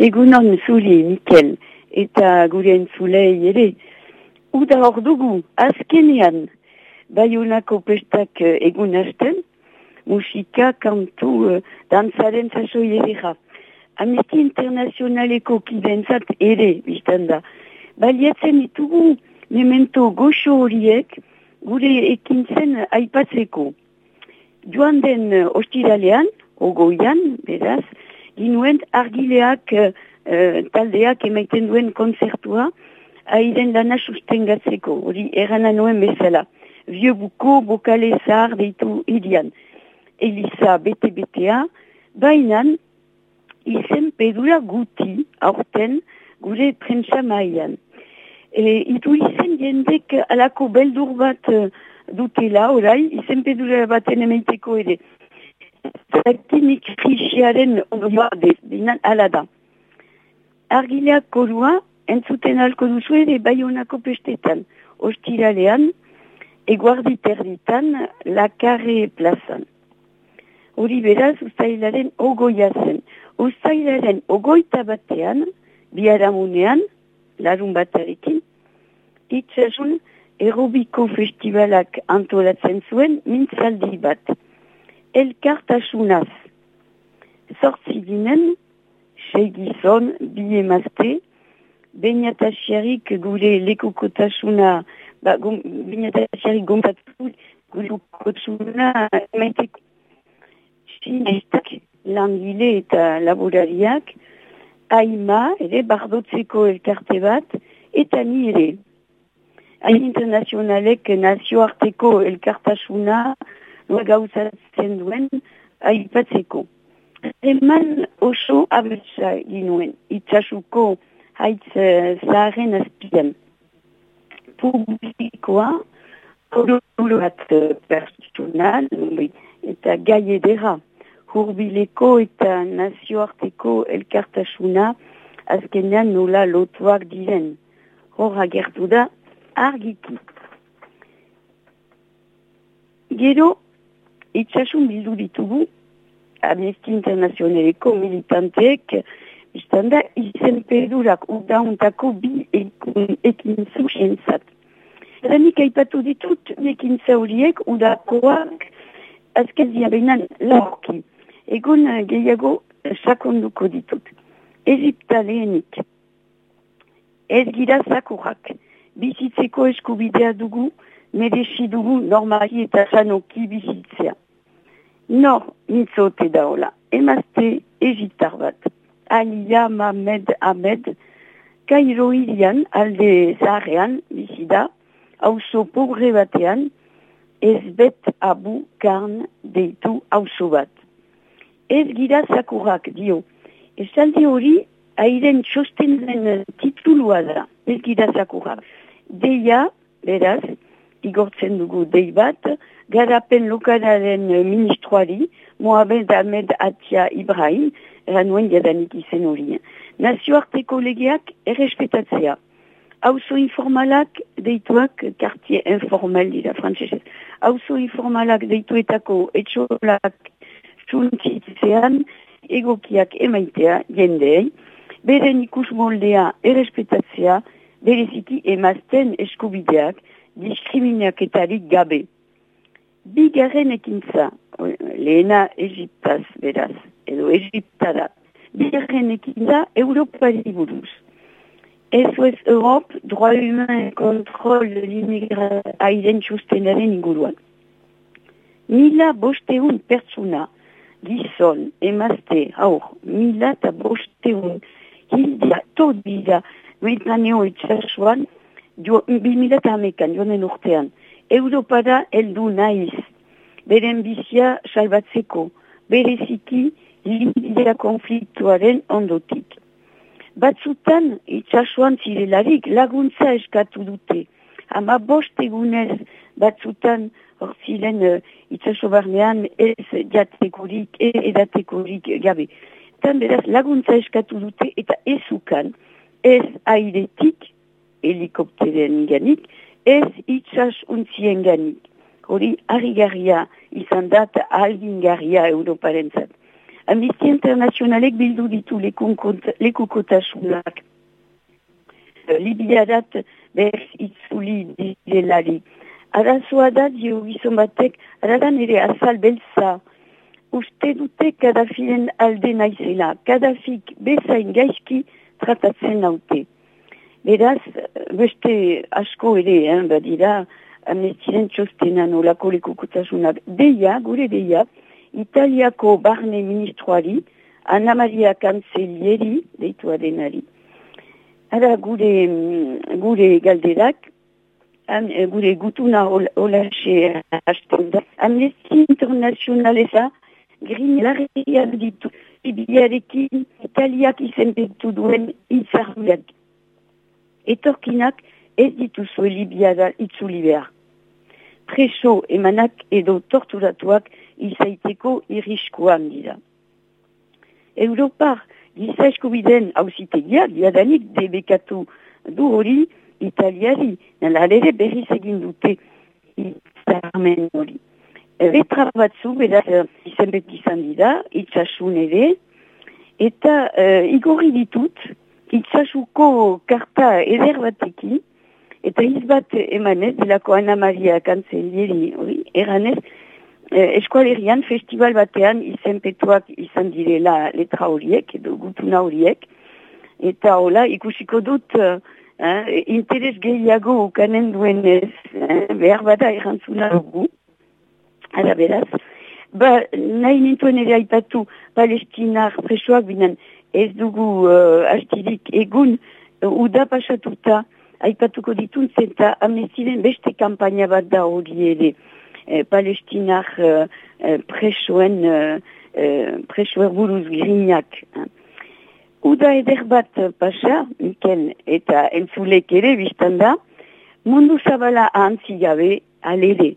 Egunon zuri, Mikel, eta gure entzulei ere. Uda hor dugu, azkenean, baiunako pestak eh, egun hasten, musika, kantu, uh, dantzaren zasoi ere Amnesty Internationaleko kidentzat ere, biztan da. Baliatzen ditugu memento goxo horiek gure ekintzen aipatzeko. Joan den uh, ostiralean, ogoian, beraz, ginuen argileak uh, taldeak emaiten duen konzertua, airen lana sustengatzeko, hori erana nuen bezala. Vieux buko, bokale zahar deitu irian. Elisa bete-betea, bainan, izen pedura guti, aurten, gure prentsa maian. E, itu izen jendek alako beldur bat uh, dutela, orai, izen pedura baten emeiteko ere. Zakinik krixiaren ondioa dinan alada. Argileak korua, entzuten alko duzu ere baionako pestetan, ostiralean, eguardi terditan, lakarre plazan. Hori beraz, ustailaren ogoia zen. Uztailaren ogoita batean, biharamunean, larun batarekin, itxasun aerobiko festivalak antolatzen zuen mintzaldi bat. Elkartasunaz, sortzi ginen, segizon, bi emazte, bainatasiarik gure lekukotasuna, ba, bainatasiarik gompatu, gure lekukotasuna, maiteko, sinestak, langile eta laborariak, haima, ere, bardotzeko elkarte bat, eta ni ere. Hain internazionalek nazioarteko elkartasuna, noa gauzatzen duen, haipatzeko. Eman oso abetsa ginuen, itxasuko haitz uh, zaharen azpian. Publikoa, hori bat uh, personal, eta gai edera hurbileko eta nazioarteko elkartasuna azkenean nola lotuak diren. Hor agertu da argiki. Gero, itxasun bildu ditugu, Amnesty Internazionaleko militanteek, izan da, izen pedurak udauntako bi ekin zuxen zat. Zanik aipatu ditut, ekin zauriek udakoak azken ziabenan laurki egun uh, gehiago uh, sakonduko ditut. Egipta lehenik. Ez gira zakurak. Bizitzeko eskubidea dugu, merezi dugu normali eta sanoki bizitzea. Nor mitzote daola. Emazte Egiptar bat. Alia Mamed Ahmed, Kairo irian alde zaharrean bizida, hauzo pobre batean, ezbet abu karn deitu hauzo bat ez gira zakurrak dio. Esaldi hori, airen txosten den titulua da, ez gira zakurrak. Deia, beraz, igortzen dugu dei bat, garapen lokalaren ministroari, Mohamed Ahmed Atia Ibrahim, eranuen jadanik izen hori. Nazioarteko legeak errespetatzea. Hauzo informalak deituak, kartie informal dira frantzesez, hauzo informalak deituetako etxolak txuntzitzean egokiak emaitea jendei, beren ikus moldea errespetatzea, bereziki emazten eskubideak diskriminaketarik gabe. Bigarren ekintza, lehena Egiptaz beraz, edo Egiptada, bigarren ekintza Europari buruz. SOS Europe, droit humain et contrôle de l'immigration txustenaren inguruan. Mila bosteun pertsuna, gizon, emazte, haur, mila eta bosteun, hildia, tot bila, metaneo itxasuan, eta amekan, jonen urtean, Europada eldu naiz, beren bizia salbatzeko, bereziki, hildia konfliktuaren ondotik. Batzutan, itxasuan zirelarik, laguntza eskatu dute, ama bostegunez, batzutan, hor ziren uh, itxaso barnean ez jatekorik, e edatekorik gabe. Tan beraz laguntza eskatu dute eta ez ukan, ez airetik, helikopteren ganik, ez itxas untzien ganik. Hori harrigarria izan dat algingarria Europaren zat. Amnistia Internazionalek bildu ditu lekukotasunak. Libiarat behar itzuli direlari. Arazoa da dio gizon batek, aradan ere azal beltza, uste dute kadafiren alde naizela, kadafik bezain gaizki tratatzen naute. Beraz, beste asko ere, eh, badira, amnestiren txostenan olako lekukotasunak. Deia, gure deia, Italiako barne ministroari, Anna Maria Cancellieri, deitu adenari. Ara gure, gure galderak, an, gure gutuna olaxe hasten da. Amnesti internazionaleza, grin larria ditu, ibiarekin Italiak izenpetu duen itzarmiak. Etorkinak ez dituzue libiada itzuli behar. Preso emanak edo torturatuak izaiteko iriskoan dira. Europar giza eskubiden hausitegia diadanik debekatu du hori italiari, nala ere berriz egin dute izarmen hori. Betra batzu, beraz, izan beti izan dira, itxasun ere, eta uh, igorri ditut, itxasuko karta eder batekin, eta izbat emanez, delako Ana Maria Kantzelieri, eranez, eh, eskualerian festival batean izenpetuak izan direla letra horiek, edo gutuna horiek, eta hola ikusiko dut eh, eh interes gehiago ukanen duenez, eh, behar bada errantzuna dugu, ara beraz, ba, nahi nintuen ere aipatu palestinar presoak binen ez dugu uh, astirik egun uh, uda pasatuta aipatuko dituntz eta amnestiren beste kampaina bat da hori ere. Eh, palestinar uh, presoen uh, buruz grinak. Uda eder bat pasa, Mikel eta entzulek ere biztanda, mundu zabala ahantzi gabe alere.